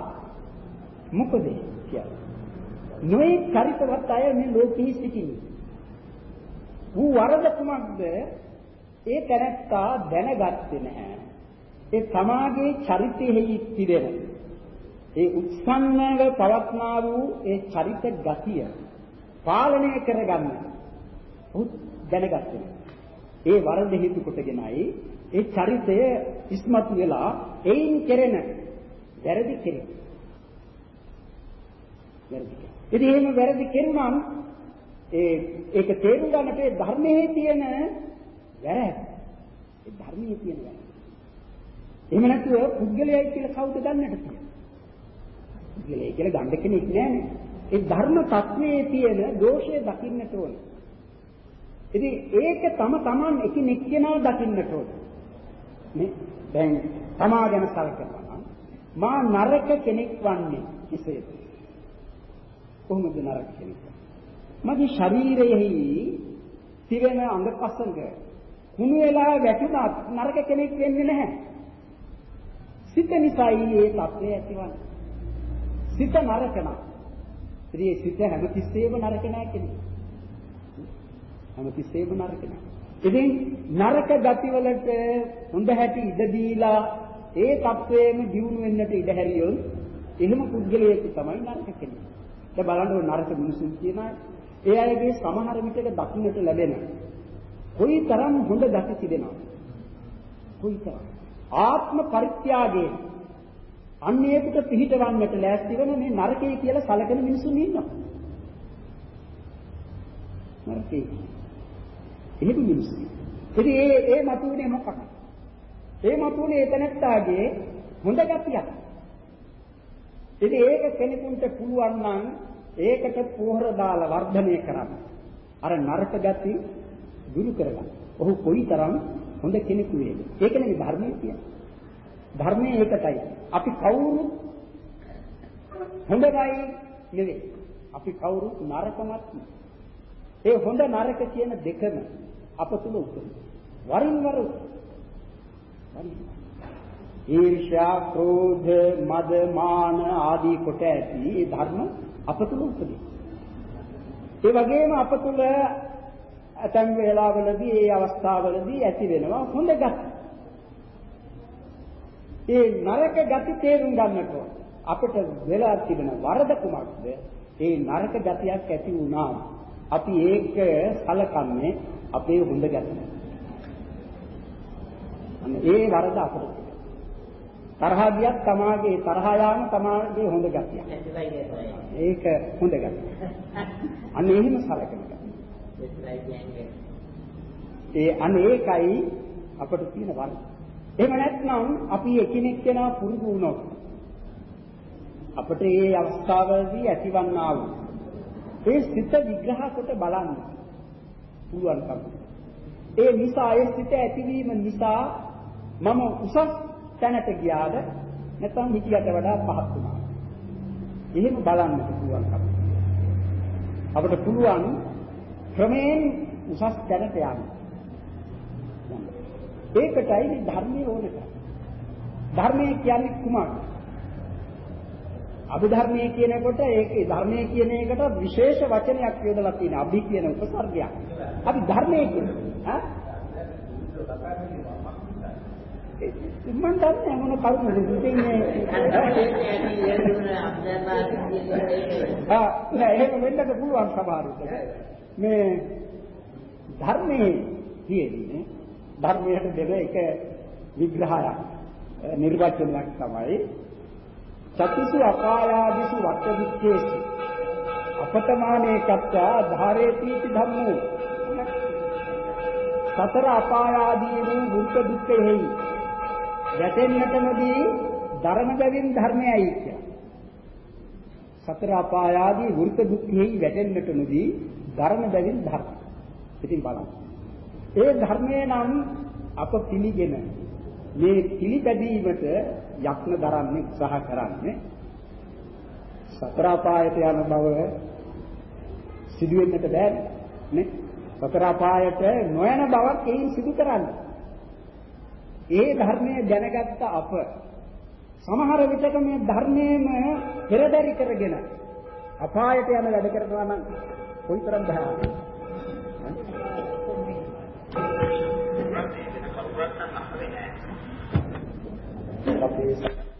මොකද කියන්නේ? නොයේ චරිතවත් අය මේ ලෝකෙහි සිටින්නේ. ඌ වරද කුමක්ද? ඒ තැනත්තා දැනගත්තේ නැහැ. ඒ සමාජයේ චරිතයෙහි තිබෙන ඒ උත්සන්නව පවත්නා වූ ඒ චරිත ගතිය පාලනය කරගන්න. ඔහු දැනගත්තේ. ඒ වරද හේතු කොටගෙනයි ඒ චරිතය ඉස්මතු වෙලා එයින් කෙරෙන වැරදි කෙරේ. වැරදි. ඉතින් එහෙම වැරදි කෙරුණාම ඒ ඒක තේරුම් ගන්නට ඒ ධර්මයේ තියෙන වැරැද්ද. ඒ ධර්මයේ තියෙන වැරැද්ද. එහෙම නැතුව පුද්ගලයයි කියලා කවුද ගන්නට තියෙන්නේ? පුද්ගලයයි කියලා ගන්න කෙනෙක් නෑනේ. ඒ ධර්ම තත්වයේ තියෙන දෝෂය දකින්නට ඕනේ. ඉතින් ඒක තම තමන් එකිනෙක කෙනා දකින්නට ඕනේ. නේ? දැන් තමා ගැන සැලකනවා මා නරක කෙනෙක් වන්නේ කෙසේද? කොහොමද නරක කෙනෙක්? මගේ ශරීරයෙහි තිරෙන අංගපසංග කුණු වෙලා වැටුණත් නරක කෙනෙක් වෙන්නේ නැහැ. සිත නිසායි මේ தත්ත්වය ඇතිවන්නේ. සිත නරක නම්. ඉතින් සිත හැමතිස්සෙම නරක නැහැ කෙනෙක්. හැමතිස්සෙම නරක නැහැ. ඉතින් නරක ගතිවලට හොඳ හැටි ඉඩ දීලා ඒ தත්වයේම දියුණු වෙන්නට ඉඩ හැරියොත් එහෙම පුද්ගලයෙක් තමයි නරක කෙනෙක්. දැන් බලන්න නරක මිනිසුන් කියන අය ඒ අයගේ සමහර විටක දකින්නට ලැබෙන කොයි තරම් හොඳ ගති තිබෙනවද? කොයි තරම් ආත්ම පරිත්‍යාගයෙන් අන්නේකට පිහිටවන්නට ලෑස්ති වෙන මේ නරකයේ කියලා සැලකෙන මිනිසුන් ඉන්නවා. නරකේ. එහෙම මිනිස්සු. ඉතින් ඒ ඒ මතුනේ මොකක්ද? ඒ මතුනේ එතනත්තාගේ හොඳ ගතියක්. ඉතින් ඒක කෙනෙකුට පුළුවන් නම් ඒකට පොහොර දාලා වර්ධනය කරන්න. අර නරක ගති දුරු කරගන්න. ඔහු කොයිතරම් හොඳ කෙනෙකු වේද? ඒක නෙමෙයි ධර්මයේ කියන්නේ. ධර්මයේ ඒකටයි. අපි කවුරු හොඳයි නෙවෙයි. අපි කවුරු නරකමත් ඒ හොඳ නරක කියන දෙකම අප තුල උතුම්. වරින් වර ඊර්ෂ්‍යා, ක්‍රෝධ, මද, මාන ආදී කොට ඇති මේ ධර්ම අප තුල උපදී. ඒ වගේම අප තුල ඇතැම් වේලාවලදී ඒ අවස්ථාවලදී ඇති වෙනවා හොඳ ගති. ඒ නරක ගති තේරුම් ගන්නට අපිට වෙලා තිබෙන වරද කුමක්ද? ඒ නරක ගතියක් ඇති වුණා. අපි ඒක සලකන්නේ අපේ හොඳ ගතිය. අන්න ඒ වරද අපිට තරහ ගියත් තමාගේ තරහ යාම තමාගේ හොඳ ගතිය. ඒක හොඳ ගතිය. අන්න එහෙම සලකන ඒ අනේකයි අපට තියෙන වරද. එහෙම නැත්නම් අපි එකිනෙක කෙනා පුරුදු වුණොත් අපට මේ අවස්ථාවේදී ඇතිවන්නා වූ ඒ සිත විග්‍රහ කොට බලන්න පුළුවන්කම. ඒ නිසා ඒ සිත ඇතිවීම නිසා මම උසස් තැනට ගියාද නැත්නම් හිතියට වඩා පහත් වුණා. එහෙම බලන්නට පුළුවන්කම. අපිට පුළුවන් ක්‍රමයෙන් උසස් තැනට යන්න. ඒකටයි මේ ධර්මයේ ඕනක. ධර්මයේ කියන්නේ කුමක්ද? අභිධර්මයේ කියනකොට ඒකේ ධර්මයේ කියන එකට විශේෂ වචනයක් යොදලා තියෙනවා. අභි කියන උපසර්ගයක්. අපි ධර්මයේ කියන්නේ ඈ මම දන්නේ මොන කරුණද? ඉතින්නේ ආ නෑ එහෙම වෙන්නත් පුළුවන් සමහරවිට. මේ ධර්මයේ තියෙන්නේ ධර්මයට දෙන එක විග්‍රහයක් නිර්වචනයක් තමයි. චතුසු අපායාදිසු වට දුක්ඛේසු අපතමානේ කච්චා ධාරේති ධම්මෝ සතර අපායාදී වූ දුක් දුක්ඛෙහි වැටෙන්නටමදී ධර්ම බැවින් ධර්මයයි කියලා. සතර අපායාදී වෘත දුක්ඛෙහි වැටෙන්නට නොදී ධර්ම බැවින් ධර්ම. ඉතින් බලන්න. ඒ ධර්මයේ නම් අප පිළිගෙන මේ පිළිපැදීමට යත්න දරන්නේ උත්සාහ කරන්නේ සතර අපායට යන බව සිදුවෙන්නට බෑ නේ සතර අපායට නොයන බවක් එයින් සිදු කරන්නේ. ඒ ධර්මයේ දැනගත්ත අප සමහර විටක මේ ධර්මයේම පෙරදරි කරගෙන අපායට යන වැඩ කරනවා නම් කොයිතරම් බහරද අපේ